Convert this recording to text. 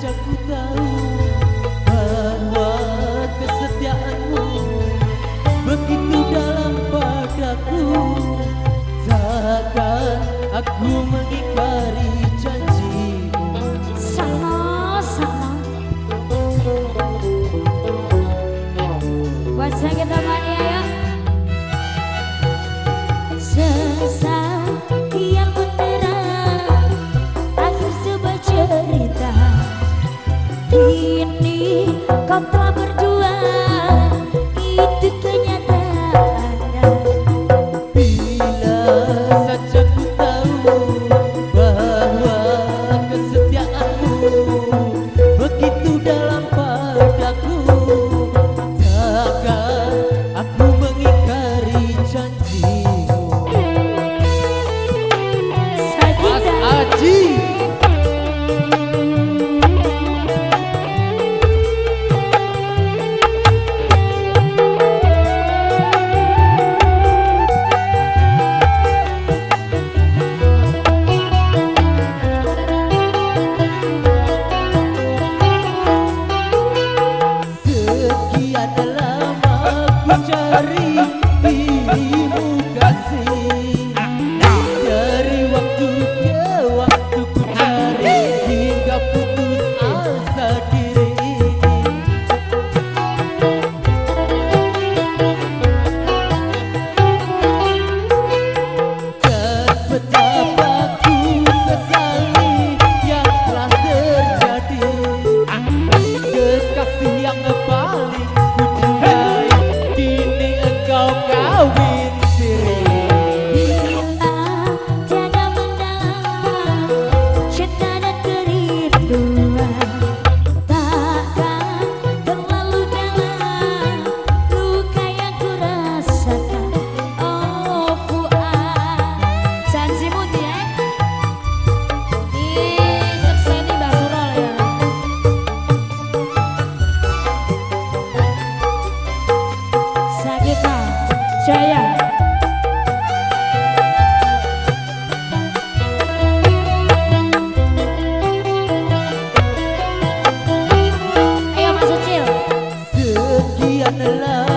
saja tahu bahwa kesetiaanmu begitu dalam padaku takkan aku mengikari. Ini kau telah berjuang Itu kenyataan. Bila saja ku tahu Bahwa kesetiaanmu Begitu dalam palinha love.